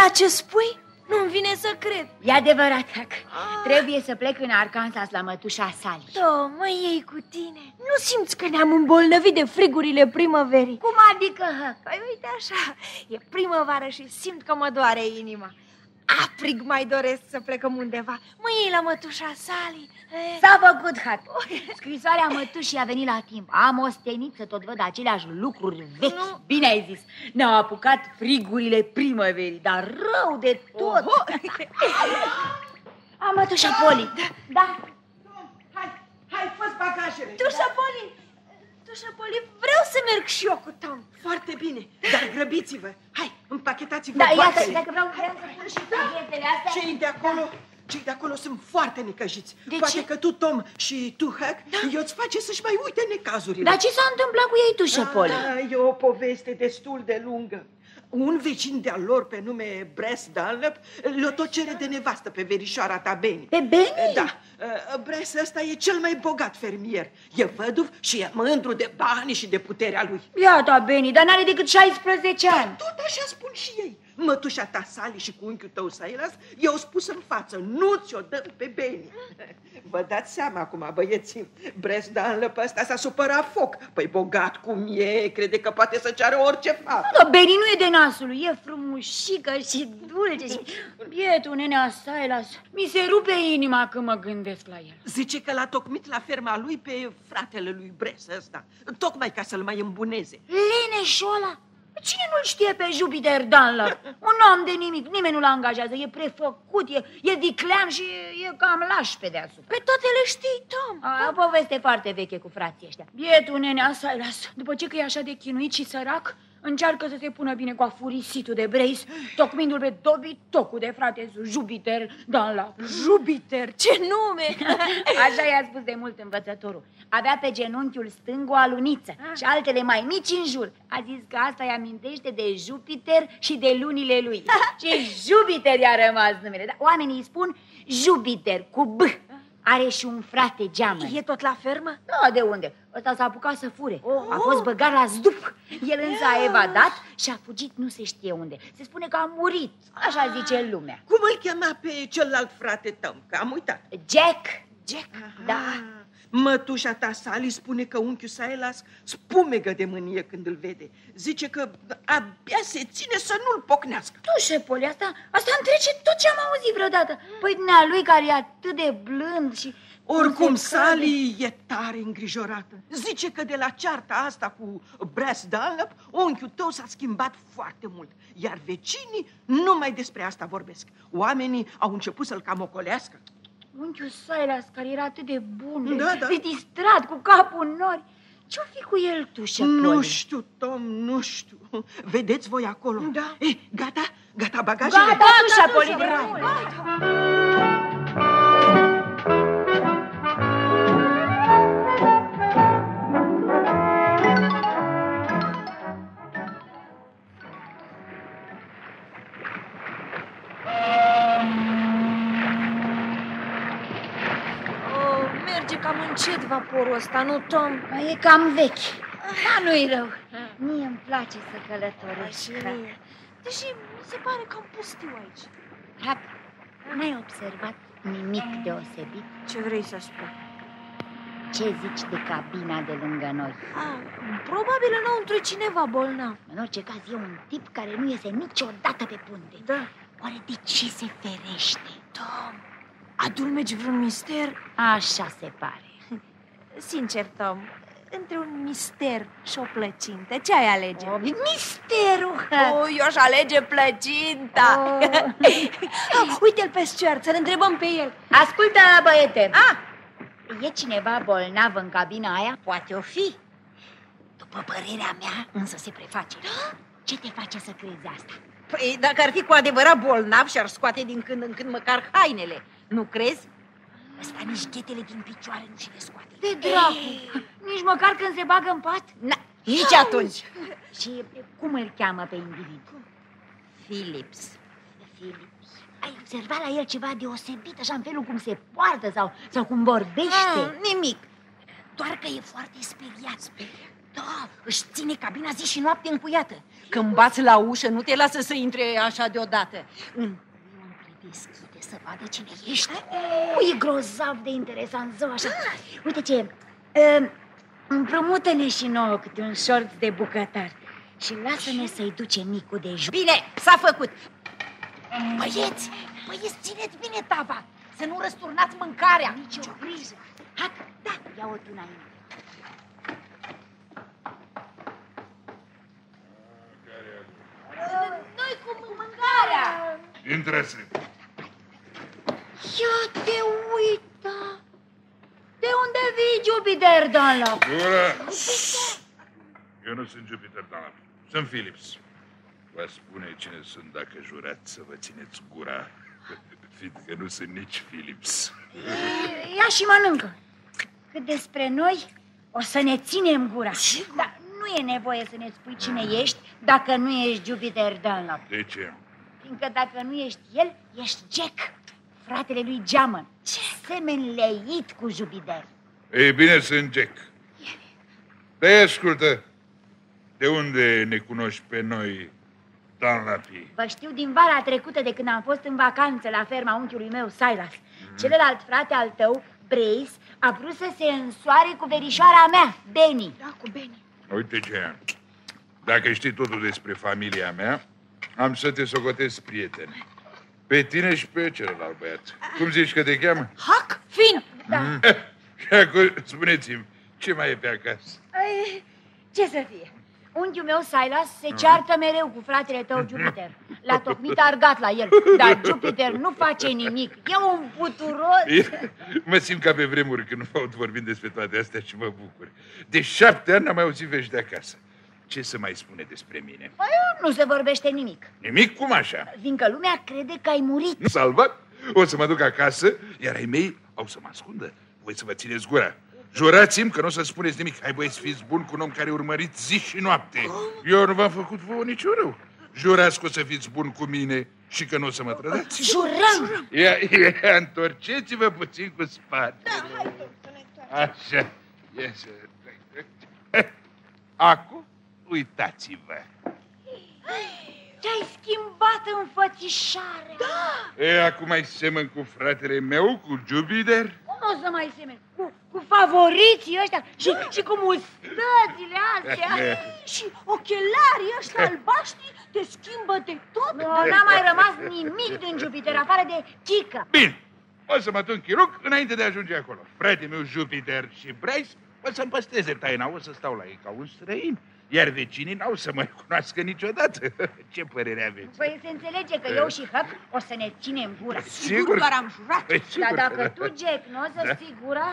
adevărat ce spui? Nu-mi vine să cred. E adevărat, Huck. Trebuie să plec în Arkansas la mătușa Sally. Tom, mă iei cu tine. Nu simți că ne-am îmbolnăvit de frigurile primăverii? Cum adică, Huck? Păi uite așa, e primăvară și simt că mă doare inima. Aprig mai doresc să plecăm undeva. Mă iei la mătușa Sally. Eh, S-a făcut, Huck. Scrisoarea mătușii a venit la timp. Am ostenit să tot văd aceleași lucruri vechi. Nu. Bine ai zis. Ne-au apucat frigurile primăverii, dar rău de tot. Oho. A, mătușa Poli. Da. Hai, hai, fă bagajele. Tușa Poli, Tușa Poli, vreau să merg și eu cu Tom. Foarte bine, dar grăbiți-vă. Hai, împachetați-vă Da, iată, boxele. dacă vreau, vreau să pun și pachetele astea. Cei de acolo, cei de acolo sunt foarte necăjiți. De Poate ce? că tu, Tom, și tu, Huck, eu îți face să-și mai uite necazurile. Dar ce s-a întâmplat cu ei, Tușă Poli? Da, e o poveste destul de lungă. Un vecin de-al lor pe nume Bress Dunlap le-o tot cere de nevastă pe verișoara ta Benny. Pe Benny? Da, uh, Bress ăsta e cel mai bogat fermier. E văduv și e mândru de bani și de puterea lui. Iată, Benny, dar n-are decât 16 ani. Tot așa spun și ei. Mătușa ta Sally și cu unchiul tău Silas i-au spus în față, nu ți-o dăm pe Benny. Vă dați seama acum, băieții, Bress Dunlap ăsta s-a supărat foc. Păi bogat cum e, crede că poate să ceară orice fată. Dar Benny nu e de nasul, e frumușică și dulce și bietul nenea Silas. Mi se rupe inima când mă gândesc la el. Zice că l-a tocmit la ferma lui pe fratele lui Bress ăsta, tocmai ca să-l mai îmbuneze. Leneșul ăla? Cine nu-l știe pe Jupiter Dunlap? Un om de nimic, nimeni nu-l angajează, e prefăcut, e, e viclean și e cam laș pe deasupra. Pe toate le știi, Tom. A, o poveste foarte veche cu frații ăștia. Bietul nenea Silas, după ce că e așa de chinuit și sărac, încearcă să se pună bine cu afurisitul de Brace, tocmindu-l pe dobitocul de frate Jupiter Dunlap. Jupiter, ce nume! Așa i-a spus de mult învățătorul. Avea pe genunchiul stâng o aluniță și altele mai mici în jur. A zis că asta îi amintește de Jupiter și de lunile lui. și Jupiter i-a rămas numele. Dar oamenii îi spun Jupiter cu B. Are și un frate geamă. E tot la fermă? Nu, de unde? Ăsta s-a apucat să fure. A fost băgat la zdup. El însă a evadat și a fugit nu se știe unde. Se spune că a murit. Așa zice lumea. Cum îl chema pe celălalt frate tău? Că am uitat. Jack. Jack. Da. Ah, Mătușa ta, Sally, spune că unchiul Silas spumegă de mânie când îl vede. Zice că abia se ține să nu-l pocnească. Tu, șepole, asta, asta îmi trece tot ce am auzit vreodată. Păi dumnea lui care e atât de blând și... Oricum, cum se crede. Sally e tare îngrijorată. Zice că de la cearta asta cu Brass Dunlap, unchiul tău s-a schimbat foarte mult. Iar vecinii numai despre asta vorbesc. Oamenii au început să-l cam ocolească. Unchiul Silas, care era atât de bun, Da, de, da. de distrat, cu capul în nori. Ce-o fi cu el, tu, șepole? Nu știu, Tom, nu știu. Vedeți voi acolo? Da. E, gata? Gata bagajele? Gata, tu, șepole, de bravo. Vaporul ăsta, nu, Tom? Mai e cam vechi. Dar nu-i rău. Mie îmi place să călătoresc. Și mie. Deși mi se pare cam pustiu aici. Hap, n-ai observat nimic deosebit? Ce vrei să spui? Ce zici de cabina de lângă noi? Ah, probabil înăuntru e cineva bolnav. În orice caz e un tip care nu iese niciodată pe punte. Da. Oare de ce se ferește? Tom, adulmegi vreun mister? Așa se pare. Sincer, Tom, între un mister și o plăcintă, ce ai alege? O, misterul! Oh, eu aș alege plăcinta. Oh. Uite-l pe Stuart, să-l întrebăm pe el. Ascultă, băiete! Ah, E cineva bolnav în cabina aia? Poate o fi. După părerea mea, însă se preface. Ce te face să crezi asta? Păi, dacă ar fi cu adevărat bolnav și-ar scoate din când în când măcar hainele, nu crezi? Ăsta nici ghetele din picioare nu și le scoate. De dracu! Nici măcar când se bagă în pat? Na, nici atunci. Și cum îl cheamă pe individ? Philips. Philips. Ai observat la el ceva deosebit, așa în felul cum se poartă sau, sau cum vorbește? Mm, nimic. Doar că e foarte speriat. Da, își ține cabina zi și noapte încuiată. Când bați la ușă, nu te lasă să intre așa deodată. Întâi deschide să vadă cine ești. Oh, e grozav de interesant, zău așa. Uite ce, uh, împrumută-ne și nouă câte un șorț de bucătar și lasă-ne să-i duce micul de joc. Bine, s-a făcut. Băieți, băieți, țineți bine tava, să nu răsturnați mâncarea. Nici o grijă. Hac, da, ia-o tu înainte. Noi cu mâncarea. Intrați. Ia te uita! De unde vii, Jupiter, Dunlop? Gura! Eu nu sunt Jupiter Dunlap. Sunt Philips. Vă spune cine sunt dacă jurați să vă țineți gura, fiindcă nu sunt nici Philips. Ia și mănâncă. Cât despre noi, o să ne ținem gura. Dar nu e nevoie să ne spui cine ești dacă nu ești Jupiter Dunlop. De ce? Fiindcă dacă nu ești el, ești Jack, fratele lui Jamon. Semeni leit cu Jupiter. Ei bine, sunt Jack. Dar ascultă, de unde ne cunoști pe noi, Dunlapii? Vă știu din vara trecută de când am fost în vacanță la ferma unchiului meu, Silas. Celălalt frate al tău, Brace, a vrut să se însoare cu verișoara mea, Benny. Da, cu Beni. Uite ce Dacă știi totul despre familia mea, am să te socotesc prieten. Pe tine și pe celălalt băiat. Cum zici că te cheamă? Hac, fin! Da. Și acum spuneți-mi, ce mai e pe acasă? Ai, ce să fie? Unchiul meu, Silas, se ceartă mereu cu fratele tău, Jupiter. L-a tocmit argat la el, dar Jupiter nu face nimic. E un puturos. Mă simt ca pe vremuri când nu aud vorbind despre toate astea și mă bucur. De șapte ani n-am mai auzit vești de acasă. Ce să mai spune despre mine? Păi, nu se vorbește nimic, Nimic cum așa? fiindcă lumea crede că ai murit. Nu salvat? O să mă duc acasă, iar ai mei au să mă ascundă. Voi să vă țineți gura. Jurați-mi că nu o să spuneți nimic. Hai băieți, fiți buni cu un om care urmăriți zi și noapte. Eu nu v-am făcut vouă niciun rău. Jurați că o să fiți buni cu mine și că nu o să mă trădați. Jurăm! Ia, ia, întorceți-vă puțin cu spatele. Așa. Ia să... Acum, uitați-vă. Te-ai schimbat înfățișarea. Da! E, acum mai semăn cu fratele meu, cu Jupiter? Cum o să mai semeni? Cu, cu favoriții ăștia și, și cu mustățile astea. Și ochelarii ăștia albaștri te schimbă de tot. Nu, n-a mai rămas nimic din Jupiter, afară de chică. Bine, o să mă duc chiruc înainte de a ajunge acolo. Fratele meu Jupiter și Bryce o să-mi păstreze taina, o să stau la ei ca un străin. Iar vecinii n-au să mă recunoască niciodată. Ce părere aveți? Păi se înțelege că eu și Hăp o să ne ținem gura. Sigur, doar am jurat. Păi, Dar sigur dacă că tu, da. Jack, nu o să Da. ții gura,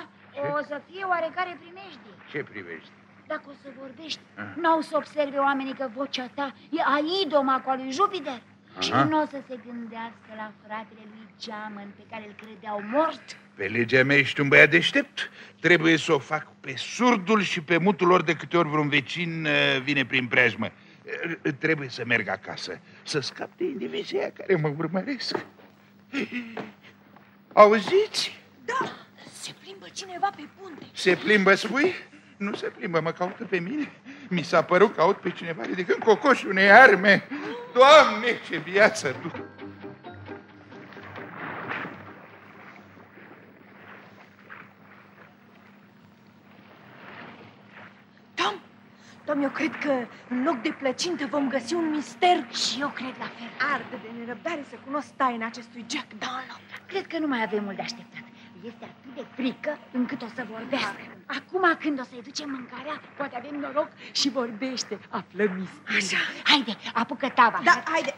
o să fie oarecare primejdie. Ce privești? Dacă o să vorbești, Ah. n-au să observe oamenii că vocea ta e a idoma cu a lui Jupiter. Și Aha. nu o să se gândească la fratele lui Geamăn pe care îl credeau mort. Pe legea mea ești un băiat deștept. Trebuie să o fac pe surdul și pe mutul ori de câte ori vreun vecin uh, vine prin preajmă. Uh, Trebuie să merg acasă, să scap de indivizii aia care mă urmăresc. Auziți? Da, se plimbă cineva pe punte. Se plimbă, spui? Nu se plimbă, mă caută pe mine. Mi s-a părut că aud pe cineva ridicând cocoșul unei arme. Doamne, ce viață duc! Tom, Tom, eu cred că în loc de plăcintă vom găsi un mister. Și eu cred la fel. Arde de nerăbdare să cunosc taina acestui Jack Dunlop. Cred că nu mai avem mult de așteptat. Este atât de frică încât o să vorbească. Acum când o să-i ducem mâncarea, poate avem noroc și vorbește. Aflăm misterii. Așa. Haide, apucă tava. Da, haide,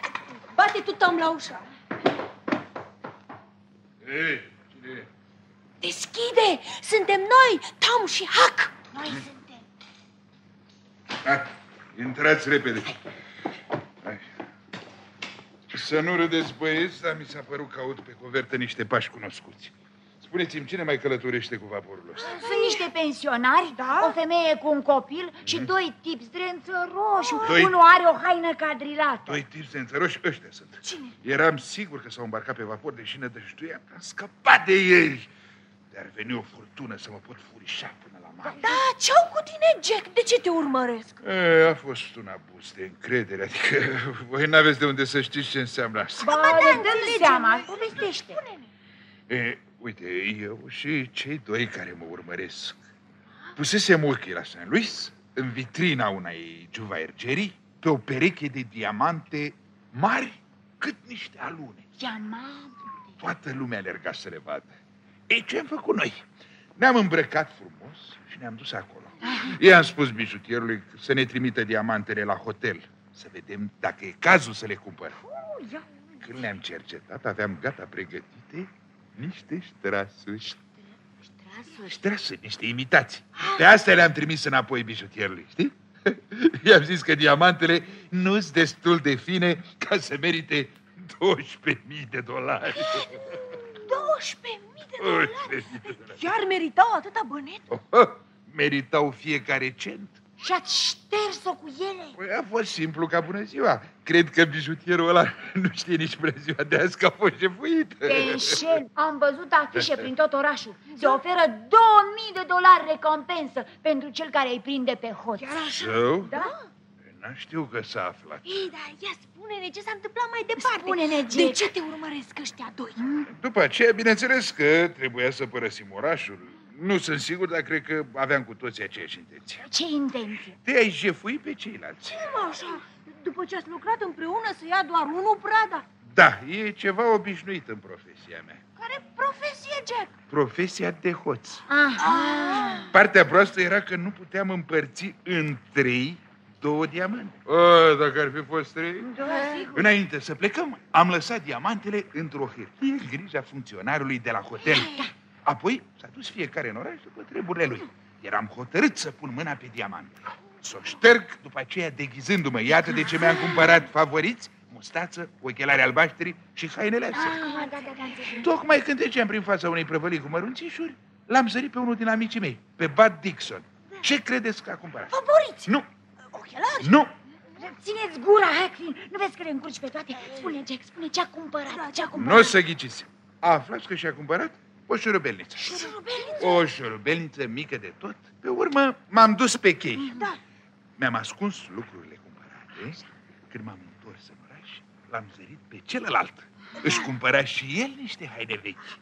bate tu, Tom, la ușă. Ei, cine e? Deschide! Suntem noi, Tom și Huck. Noi suntem. Hai, intrați repede. Hai. Să nu râdeți, băieți, dar mi s-a părut că aud pe covertă niște pași cunoscuți. Spuneți-mi, cine mai călătorește cu vaporul ăsta? Sunt niște pensionari, Da? o femeie cu un copil și doi tipi zdrență roșu. Doi- Unul are o haină cadrilată. Doi tipi de înțăroși, ăștia sunt. Cine? Eram sigur că s-au îmbarcat pe vapor, deși nădăjduiam că am scăpat de ei. Dar veni o furtună să mă pot furișa până la mal. Da, ce-au cu tine, Jack? De ce te urmăresc? E, a fost un abuz de încredere, adică voi n-aveți de unde să știți ce înseamnă asta. Ba, da, ne dăm înțelegem. seama, povestește. E, uite, eu și cei doi care mă urmăresc pusesem ochii la St. Louis, în vitrina unei juvaergerii, pe o pereche de diamante mari cât niște alune. Diamante. Toată lumea alerga să le vadă. Ei, ce am făcut noi? Ne-am îmbrăcat frumos și ne-am dus acolo. I-am spus bijutierului să ne trimită diamantele la hotel, să vedem dacă e cazul să le cumpăr. Când le-am cercetat, aveam gata pregătite niște ștrasuri. Ștrasuri, niște imitații. Pe astea le-am trimis înapoi bijutierului, știi? I-am zis că diamantele nu sunt destul de fine ca să merite 12.000 de dolari. 12.000 de dolari? 12.000 de dolari. Chiar meritau atâta bănet? Oh, meritau fiecare cent. Și ați șters-o cu ele? Păi a fost simplu ca bună ziua. Cred că bijutierul ăla nu știe nici bună ziua de azi că a fost jefuit. Te înșel. Am văzut afișe prin tot orașul. Se oferă 2000 de dolari recompensă pentru cel care îi prinde pe hoț. Zău? Da? N-am știu că s-a aflat. Ei, dar ia spune-ne ce s-a întâmplat mai departe. Spune-ne, Jack. De ce te urmăresc ăștia doi? După aceea, bineînțeles că trebuia să părăsim orașul. Nu sunt sigur, dar cred că aveam cu toții aceeași intenție. Ce intenție? De a-i jefui pe ceilalți. Cum așa? După ce ați lucrat împreună să ia doar unul prada? Da, e ceva obișnuit în profesia mea. Care profesie, Jack? Profesia de hoț. Aha. Partea proastă era că nu puteam împărți în trei două diamante. O, dacă ar fi fost trei... Da, sigur. Înainte să plecăm, am lăsat diamantele într-o hârtie în grija funcționarului de la hotel. Apoi s-a dus fiecare în oraș după treburile lui. Eram hotărât să pun mâna pe diamante. Să o șterg, după aceea deghizându-mă. Iată de ce mi-am cumpărat favoriți, mustață, ochelari albaștri și hainele astea. Ah, da, da, da, înțeleg. Tocmai când treceam prin fața unei prăvălii cu mărunțișuri, l-am zărit pe unul din amicii mei, pe Bud Dixon. Ce credeți că a cumpărat? Favoriți? Nu, Ochelari? nu, Țineți gura, Hacklin. Nu vezi că le încurci pe toate? Spune, Jack, spune ce a cumpărat. Ce a nu o cumpărat? să ghiciți. Aflați că și-a cumpărat o șurubelniță. Șurubeliță? O șurubelniță mică de tot. Pe urmă m-am dus pe chei. Da. Mi-am ascuns lucrurile cumpărate. Când m-am întors în oraș, l-am zărit pe celălalt. Își cumpăra și el niște haine vechi.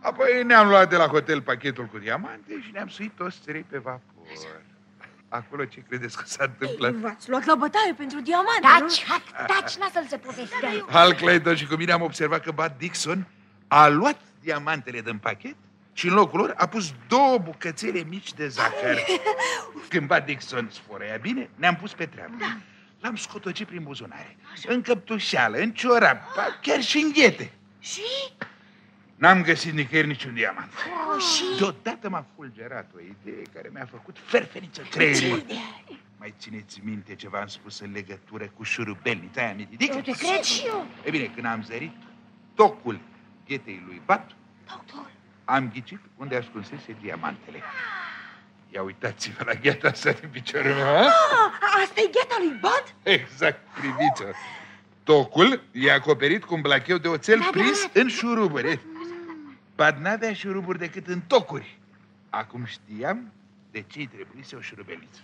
Apoi ne-am luat de la hotel pachetul cu diamante și ne-am suit toți trei pe vapor. Acolo ce credeți că s-a întâmplat? V-ați luat la bătaie pentru diamante, Taci, Hack, taci, lasă-l să povestească. Hal Clayton și cu mine am observat că Bud Dixon a luat diamantele din pachet și în locul lor a pus două bucățele mici de zahăr. Când Bud Dixon sfărăia bine, ne-am pus pe treabă. L-am scotocit prin buzunare, în căptușeală, în ciorap, ba, chiar și în ghete. Și? N-am găsit nicăieri niciun diamant. Oh, și... Deodată m-a fulgerat o idee care mi-a făcut ferfeniță creierul. Mai țineți minte ce v-am spus în legătură cu șurubelnița aia mitidică? Eu te cred și eu. E bine, când am zărit tocul ghetei lui Bat, Doctor, am ghicit unde ascunsese diamantele. Ia uitați-vă la gheta asta din piciorul meu, ha? ah, asta e gheta lui Bud? Exact, priviți-o. Tocul e acoperit cu un blacheu de oțel prins în șuruburi. Bat n-avea șuruburi decât în tocuri. Acum știam de ce îi trebuise o șurubeliță.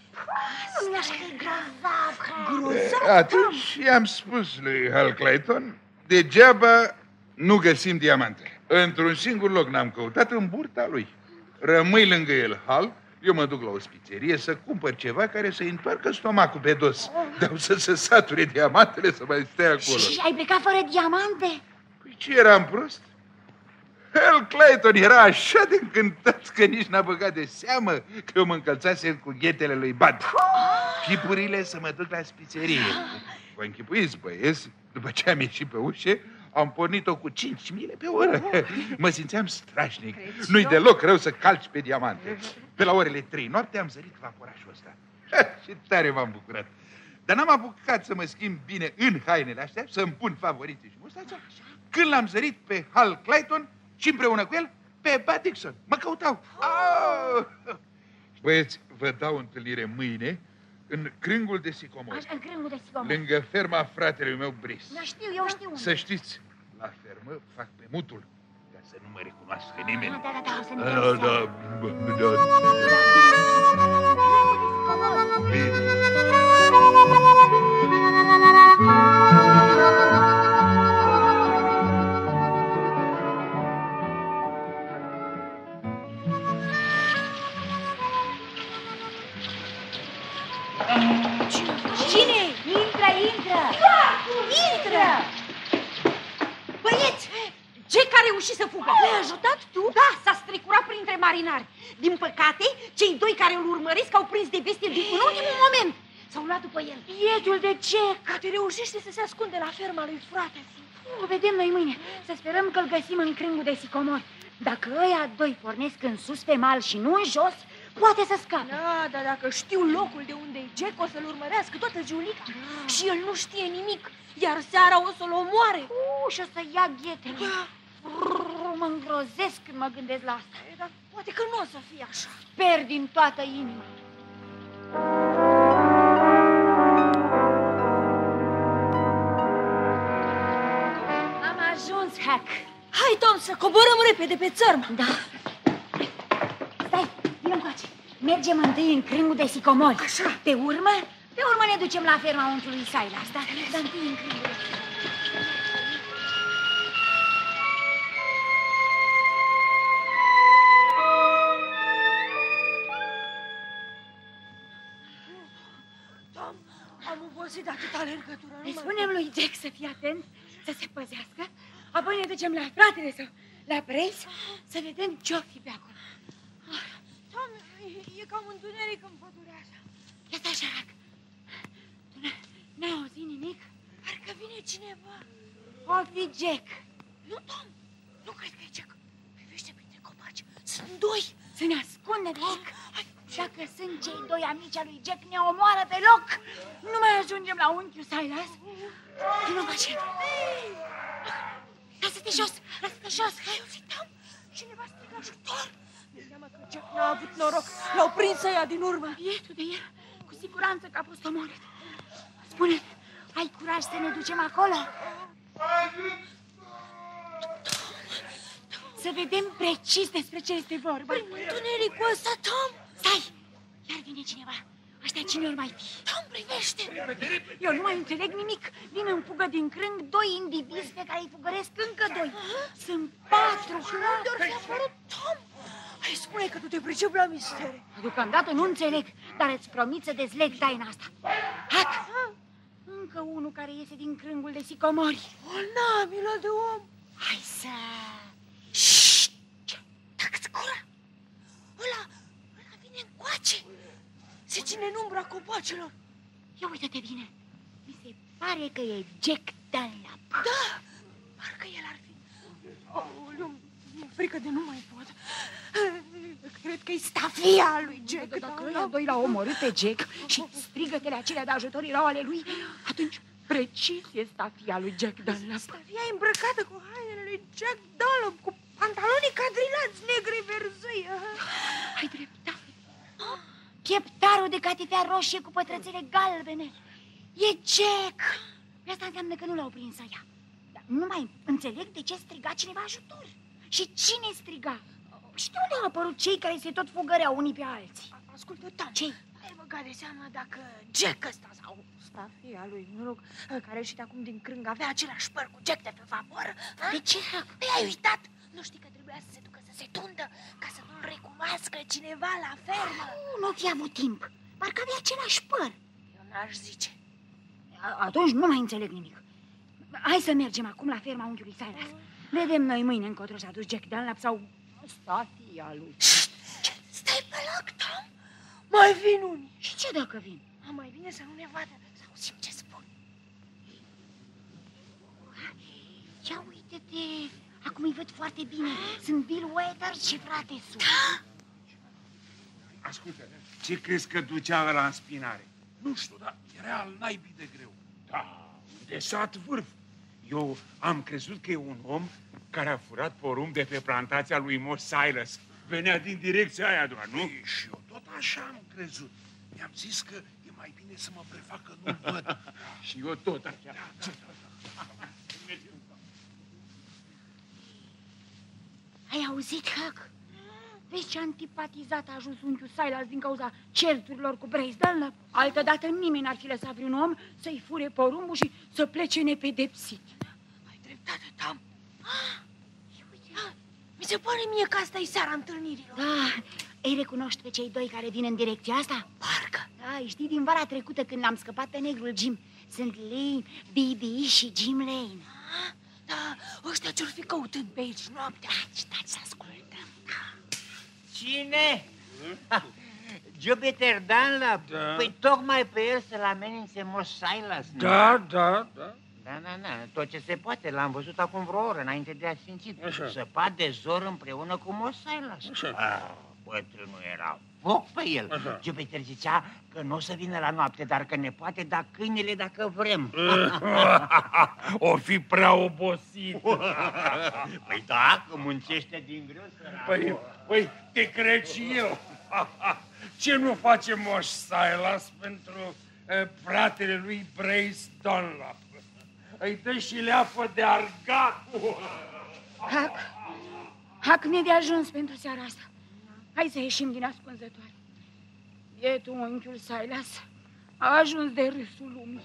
Nu așa că e grozav, Hack. Grozav, Atunci i-am spus lui Hal Clayton, degeaba nu găsim diamante. Într-un singur loc n-am căutat, în burta lui. Rămâi lângă el, Hal, eu mă duc la o spițerie să cumpăr ceva care să-i întoarcă stomacul pe dos. Dar să se sature diamantele să mai stea acolo. Și ai plecat fără diamante? Păi ce eram prost? Hal Clayton era așa de încântat că nici n-a băgat de seamă că eu mă încălțasem cu ghetele lui Bud. Chipurile să mă duc la spițerie. Vă închipuiți, băieți, după ce am ieșit pe ușă, am pornit-o cu 5 mile pe oră. Mă simțeam strașnic. Nu-i deloc rău să calci pe diamante. Pe la orele 3 noapte am zărit vaporașul ăsta. Și tare m-am bucurat. Dar n-am apucat să mă schimb bine în hainele astea, să-mi pun favoriții și mustața, când l-am zărit pe Hal Clayton și împreună cu el pe Bud Dixon. Mă căutau. Au! Băieți, vă dau întâlnire mâine în crângul de sicomor, Așa, în crângul de sicomor. lângă ferma fratelui meu Bris. Da, știu, eu știu. Să știți, la fermă fac pe mutul ca să nu mă recunoască nimeni. Da, da, da, o să ne Da, dăm da, seama. bă, da, bine. Să fugă? L-ai ajutat tu? Da, s-a strecurat printre marinari. Din păcate, cei doi care îl urmăresc au prins de bestie din în ultimul moment. S-au luat după el. Bietul de ce? Cate reușește să se ascunde la ferma lui frate. O vedem noi mâine. Să sperăm că-l găsim în crângul de sicomori. Dacă ăia doi pornesc în sus pe mal și nu în jos, poate să scape. Da, dar dacă știu locul de unde e Jack, o să-l urmărească toată ziulica. Și el nu știe nimic, iar seara o să-l omoare. Uh, și o să ia ghetele. Brrr, mă îngrozesc când mă gândesc la asta. E, dar poate că nu o să fie așa. Sper din toată inima. Am ajuns, Hack. Hai, Tom, să coborăm repede pe țărm. Da. Stai, vină încoace. Mergem întâi în crângul de sicomori. Așa. Pe urmă, pe urmă ne ducem la ferma unchiului Silas, da? Dar întâi în crângul. Tom, obosit de atâta alergătură. nu Îi mai spunem lui Jack să fie atent, să se păzească, apoi ne ducem la fratele sau la preț să vedem ce-o fi pe acolo. Tom, e, e cam întuneric în pădurea asta. Ia stai așa, Hack. Tu n- n-ai auzit nimic? Parcă vine cineva. O fi Jack. Nu, Tom, nu cred că e Jack. Privește printre copaci. Sunt doi. Să ne ascundem, Jack. Dacă sunt cei doi amici al lui Jack, ne omoară pe loc. Nu mai ajungem la unchiul Silas. Vină face. Lasă-te jos, lasă-te jos. Ai auzit, Tom? Cineva strigă ajutor. Mi teamă că Jack n-a avut noroc. L-au prins ăia din urmă. Bietul de el, cu siguranță că a fost omorât. Spune, ai curaj să ne ducem acolo? Să vedem precis despre ce este vorba. Prin întunericul ăsta, Tom. Stai, iar vine cineva. Ăștia cine ori mai fi? Tom, privește. Eu nu mai înțeleg nimic. Vin în fugă din crâng doi indivizi pe care îi fugăresc încă doi. Sunt patru. Și unde ori fi apărut Tom? Hai, spune că tu te pricepi la mistere. Deocamdată nu înțeleg, dar îți promit să dezleg taina asta. Hac! Încă unul care iese din crângul de sicomori. O, na, milă de om. Hai să... Șșt! Tacă-ți gura. Ăla, ăla vine încoace. Se ține în umbra copacelor. Ia uite-te bine. Mi se pare că e Jack Dunlap. Da, parcă el ar fi. Oh, mi-e frică de nu mai pot. Cred că e stafia lui Jack. Dacă da, ăia doi l-au omorât pe Jack și strigătele acelea de ajutor erau ale lui, atunci precis e stafia lui Jack Dunlap. Stafia e îmbrăcată cu hainele lui Jack Dunlop, cu pantalonii cadrilați negri verzui. Ai dreptate. Pieptarul de catifea roșie cu pătrățele galbene. E Jack! Pe asta înseamnă că nu l-au prins ea. Dar nu mai înțeleg de ce striga cineva ajutor. Și cine striga? Și de unde au apărut cei care se tot fugăreau unii pe alții? Ascultă, Tom, Ce? ai băgat de seamă dacă Jack ăsta sau stafia lui, mă rog, care ieșit acum din crâng, avea același păr cu Jack de pe vapor? a? De ce? Păi ai uitat? Nu știi că trebuia să se ducă să se tundă ca să nu-l recunoască cineva la fermă? Nu, nu fi avut timp. Parcă avea același păr. Eu n-aș zice. A- Atunci nu mai înțeleg nimic. Hai să mergem acum la ferma unchiului Silas. Vedem noi mâine încotro s-a dus Jack Dunlap sau stafia lui. Stai pe loc, Tom! Mai vin unii. Și ce dacă vin? A, mai bine să nu ne vadă, să auzim ce spun. Ia uite-te, acum îi văd foarte bine. Sunt Bill Weathers și frate Sue. Ascultă, ce crezi că ducea ăla în spinare? Nu știu, dar era al naibii de greu. Da, de sat vârf. Eu am crezut că e un om care a furat porumb de pe plantația lui Moss Silas. Venea din direcția aia doar, nu? Ei, și eu tot așa am crezut. Mi-am zis că e mai bine să mă prefac că nu-l văd. Și eu tot așa. Ai auzit, Huck? Vezi ce antipatizat a ajuns unchiul Silas din cauza certurilor cu Brace Dunlap? Altădată nimeni n-ar fi lăsat vreun om să-i fure porumbul și să plece nepedepsit. Ai dreptate, Tom. Ah, uite, ah, mi se pare mie că asta e seara întâlnirilor. Da, îi recunoști pe cei doi care vin în direcția asta? Parcă. Da, îi știi din vara trecută când l-am scăpat pe negrul Jim. Sunt Lane, Bibi și Jim Lane. Ah, da, ăștia ce-or fi căutând pe aici noaptea. Taci, taci, să ascultăm. Cine? Jupiter Dunlap? Da. Păi tocmai pe el să-l amenințe Moss Silas. nu? Da, da, da. Da, da, da, tot ce se poate. L-am văzut acum vreo oră înainte de a sfințit. Așa. Săpat de zor împreună cu Moss Silas. Așa. Ah, bătrânul era foc pe el. Așa. Jupiter zicea că nu o să vină la noapte, dar că ne poate da câinele dacă vrem. o fi prea obosit. păi da, că muncește din greu săracul. Păi, păi, te cred și eu. Ce nu face Moș Silas pentru uh, fratele lui Brace Dunlap? Îi dă și leafă de argat. Hac, Hac ne de ajuns pentru seara asta. Hai să ieșim din ascunzătoare. Bietul unchiul Silas a ajuns de râsul lumii.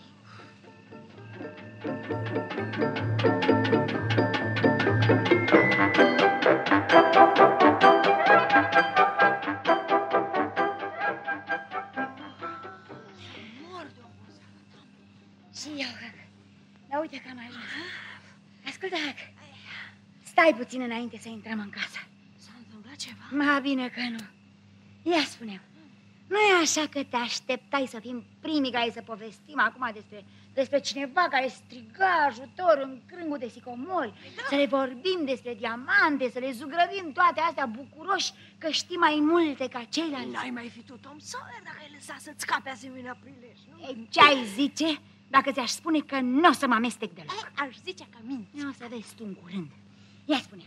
Mor de oboseală. Și eu, Hac. Dar uite că am ajuns. Ascultă, Hac. Stai puțin înainte să intrăm în casă. S-a întâmplat ceva? Mai bine că nu. Ia spune nu e așa că te așteptai să fim primii care să povestim acum despre, despre cineva care striga ajutor în crângul de sicomori, să le vorbim despre diamante, să le zugrăvim toate astea bucuroși că știi mai multe ca ceilalți? N-ai mai fi tu Tom Sawyer dacă ai lăsat să-ți scape asemenea prilej, nu? Ei, ce ai zice dacă ți-aș spune că nu o să mă amestec deloc? Ei, aș zice că minți. O să vezi tu în curând. Ia spune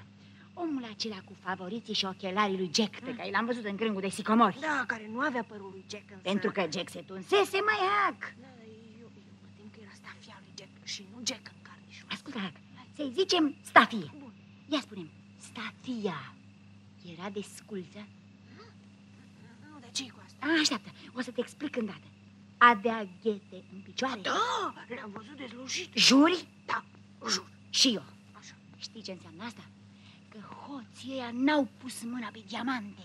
omul acela cu favoriții și ochelarii lui Jack, pe care l-am văzut în crângul de sicomori. Da, care nu avea părul lui Jack însă. Pentru că Jack se tunsese mai hac. Da, eu, eu mă tem că era stafia lui Jack și nu Jack în carnișul. Ascultă, hac, să-i zicem stafie. Bun. Ia spune stafia era de sculță? Nu, de ce cu asta? A, așteaptă, o să te explic îndată. Avea ghete în picioare? Da, le-am văzut dezlușit. Juri? Da, jur. Și eu. Așa. Știi ce înseamnă asta? Că hoții ăia n-au pus mâna pe diamante.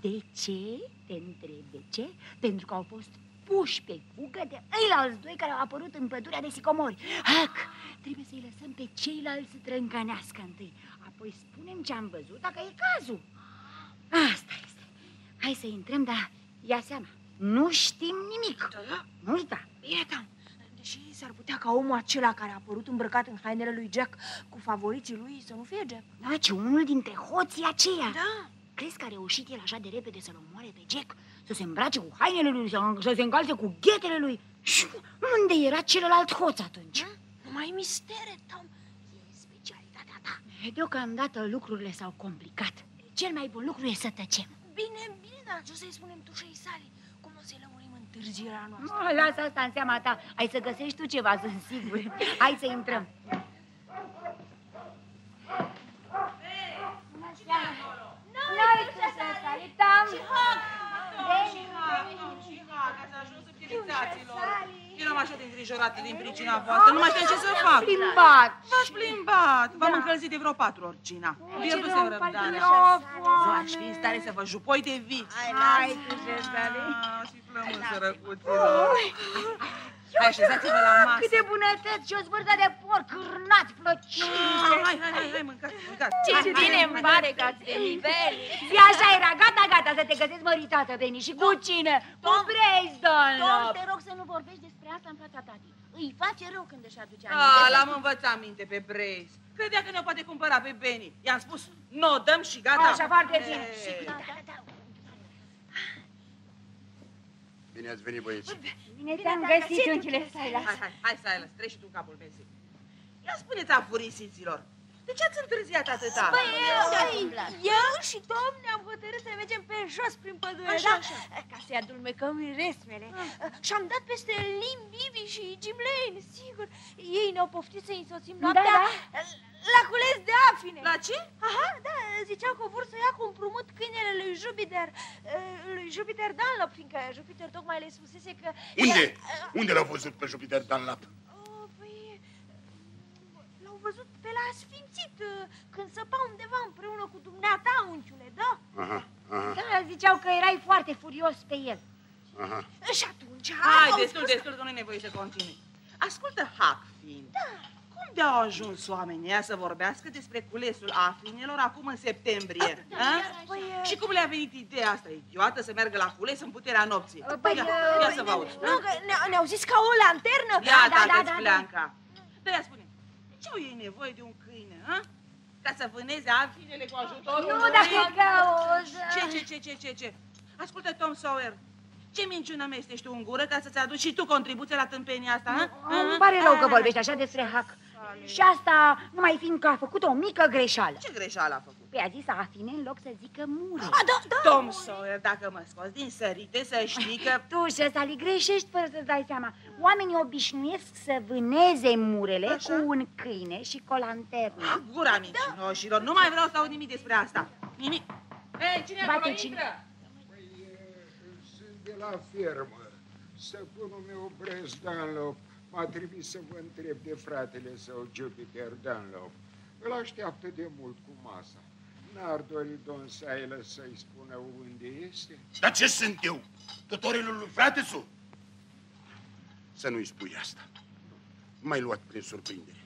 De ce? Te întreb de ce? Pentru că au fost puși pe fugă de ăilalți doi care au apărut în pădurea de sicomori. Hac, trebuie să-i lăsăm pe ceilalți să trâncănească întâi. Apoi spunem ce am văzut, dacă e cazul. Asta este. Hai să intrăm, dar ia seama. Nu știm nimic. Da, da. Nu uita. Bine, Tom. Deși s-ar putea ca omul acela care a apărut îmbrăcat în hainele lui Jack cu favoriții lui să nu fie Jack. Da, ci unul dintre hoții aceia. Da. Crezi că a reușit el așa de repede să-l omoare pe Jack? Să se îmbrace cu hainele lui, să, să se încalce cu ghetele lui? Și unde era celălalt hoț atunci? Nu mai mistere, Tom. E specialitatea ta. Deocamdată lucrurile s-au complicat. Cel mai bun lucru e să tăcem. Bine, bine, dar ce o să-i spunem tușei sale? Cum o să-i lămurim întârzierea noastră? Oh, lasă asta în seama ta. Hai să găsești tu ceva, sunt sigur. Hai să intrăm. Noi tu să salutăm. Eram așa de îngrijorată din pricina voastră, nu mai știam ce să fac. Plimbat. V-aș plimbat, v-am încălzit de vreo patru ori, Gina. Pierdusem răbdarea. Nu aș fi în stare să vă jupoi de viți. Hai tu să Ah, Și flământ, sărăcuților. Hai, așezați-vă la masă. Câte bunătăți și o zvârtă de porc, cârnați, plăcinte. Ah, Hai, hai, hai, hai, mâncați, mâncați. Ce bine îmi pare că ați de nivel. Zi așa era, gata, gata, să te găsesc măritată, Beni, și cu cine? Cu Brace Tom, Dunlop. te rog să nu vorbești despre asta în fața tati. Îi face rău când își aduce Ah, aminte. l-am învățat minte pe Brace. Credea că ne poate cumpăra pe Benny. I-am spus, nu o dăm și gata. Așa, foarte bine. Ei. Da, da, da. Bine ați venit, băieți. Bine te-am găsit, unchiule Silas. Hai, hai, hai, Silas, treci și tu în capul mesei. Ia spuneți afurisiților, de ce ați întârziat atâta? Păi, eu, întâmplat? eu și Tom ne-am hotărât să mergem pe jos prin pădure, Așa, da? așa. Ca să-i adulmecăm resmele. Și-am dat peste Lim, Bibi și Jim Lane, sigur. Ei ne-au poftit să-i însoțim Da, noaptea da. La cules de afine. La ce? Aha, da, ziceau că vor să ia cu împrumut câinele lui Jupiter, uh, lui Jupiter Dunlop, fiindcă Jupiter tocmai le spusese că... Unde? Unde l-au văzut pe Jupiter Dunlap? Oh, păi, l-au văzut pe la Sfințit, uh, când săpa undeva împreună cu dumneata, unchiule, da? Aha, aha, Da, ziceau că erai foarte furios pe el. aha. Și atunci... Hai, au destul, spus- destul, că nu e nevoie să continui. Ascultă, Hac, fiind. Da. Cum de-au ajuns oamenii ăia să vorbească despre culesul afrinelor acum în septembrie? Da, a? Păi, uh, Și cum le-a venit ideea asta idiotă să meargă la cules în puterea nopții? Păi, ia, uh, ia păi, să vă aud. nu, că ne- ne-au zis ca o lanternă. Ia, da, da, tacă-ți da, da. Blanca. Da, ia spune, de ce au ei nevoie de un câine, ha? Ca să vâneze afrinele cu ajutorul Nu, lui? dar cred că o să... Ce, ce, ce, ce, ce, ce? Ascultă, Tom Sawyer, ce minciună mestești tu în gură ca să-ți aduci și tu contribuția la tâmpenia asta, ha? Îmi pare rău că vorbești așa despre Hac. Și asta numai fiindcă a făcut o mică greșeală. Ce greșeală a făcut? Păi a zis afine în loc să zică mure. A, da, da. Tom Sawyer, dacă mă scoți din sărite, să știi că... Tu și ăsta li greșești fără să-ți dai seama. Oamenii obișnuiesc să vâneze murele Așa? cu un câine și cu o lanternă. Gura mincinoșilor, nu mai vreau să aud nimic despre asta. Nimic. Ei, cine Bate acolo cine? intră? Păi, sunt de la fermă. Stăpânul meu, Brez Dunlop, m-a trimis să vă întreb de fratele său, Jupiter Dunlop. Îl așteaptă de mult cu masa. N-ar dori domn Silas să-i spună unde este? Dar ce sunt eu? Tutorelul lui fratesu? Să nu-i spui asta. M-ai luat prin surprindere.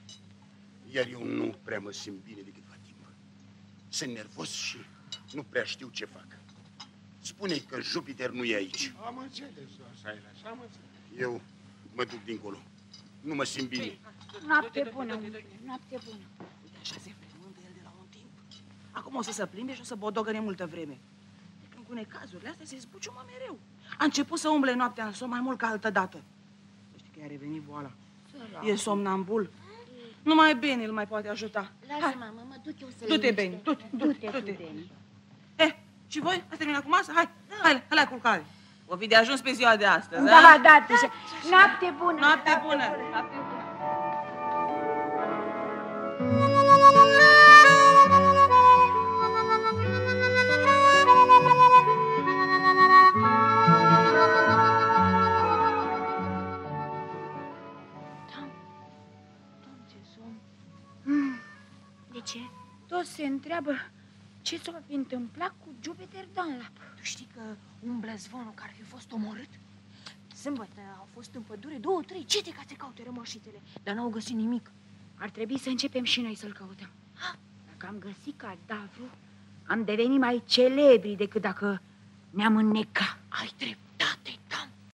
Iar eu nu prea mă simt bine de câtva timp. Sunt nervos și nu prea știu ce fac. Spune-i că Jupiter nu e aici. Am înțeles, domn Silas, am înțeles. Eu mă duc dincolo. Nu mă simt bine. Noapte bună, unchiule, noapte bună. Uite, așa se frământă el de la un timp. Acum o să se plimbe și o să bodogăne multă vreme. De când cu necazurile astea se zbuciumă mereu. A început să umble noaptea în somn mai mult ca altă dată. Să știi că i-a revenit boala. E somnambul. Numai bine îl mai poate ajuta. Lasă, mamă, mă duc eu să Du-te, Beni, du-te, Du-te, du-te. du-te, Beni. Eh, și voi? Ați terminat cu masă? Hai, hai, hai la culcare. O fi de ajuns pe ziua de astăzi, Da, da, Tișa. Noapte bună. Noapte bună. Noapte bună. De ce? Toți se întreabă ce s-a fi întâmplat cu Jupiter Dunlap. Tu știi că umblă zvonul că ar fi fost omorât? Sâmbătă au fost în pădure două, trei cete ca să caute rămășitele, dar n-au găsit nimic. Ar trebui să începem și noi să-l căutăm. Dacă am găsit cadavru, am devenit mai celebri decât dacă ne-am înnecat. Ai drept.